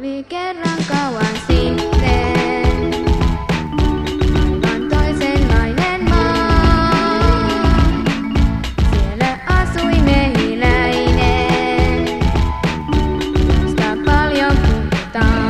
Oli kerran kauan sitten, aivan toisenlainen maa. Siellä asui mehiläinen, josta paljon puhutaan.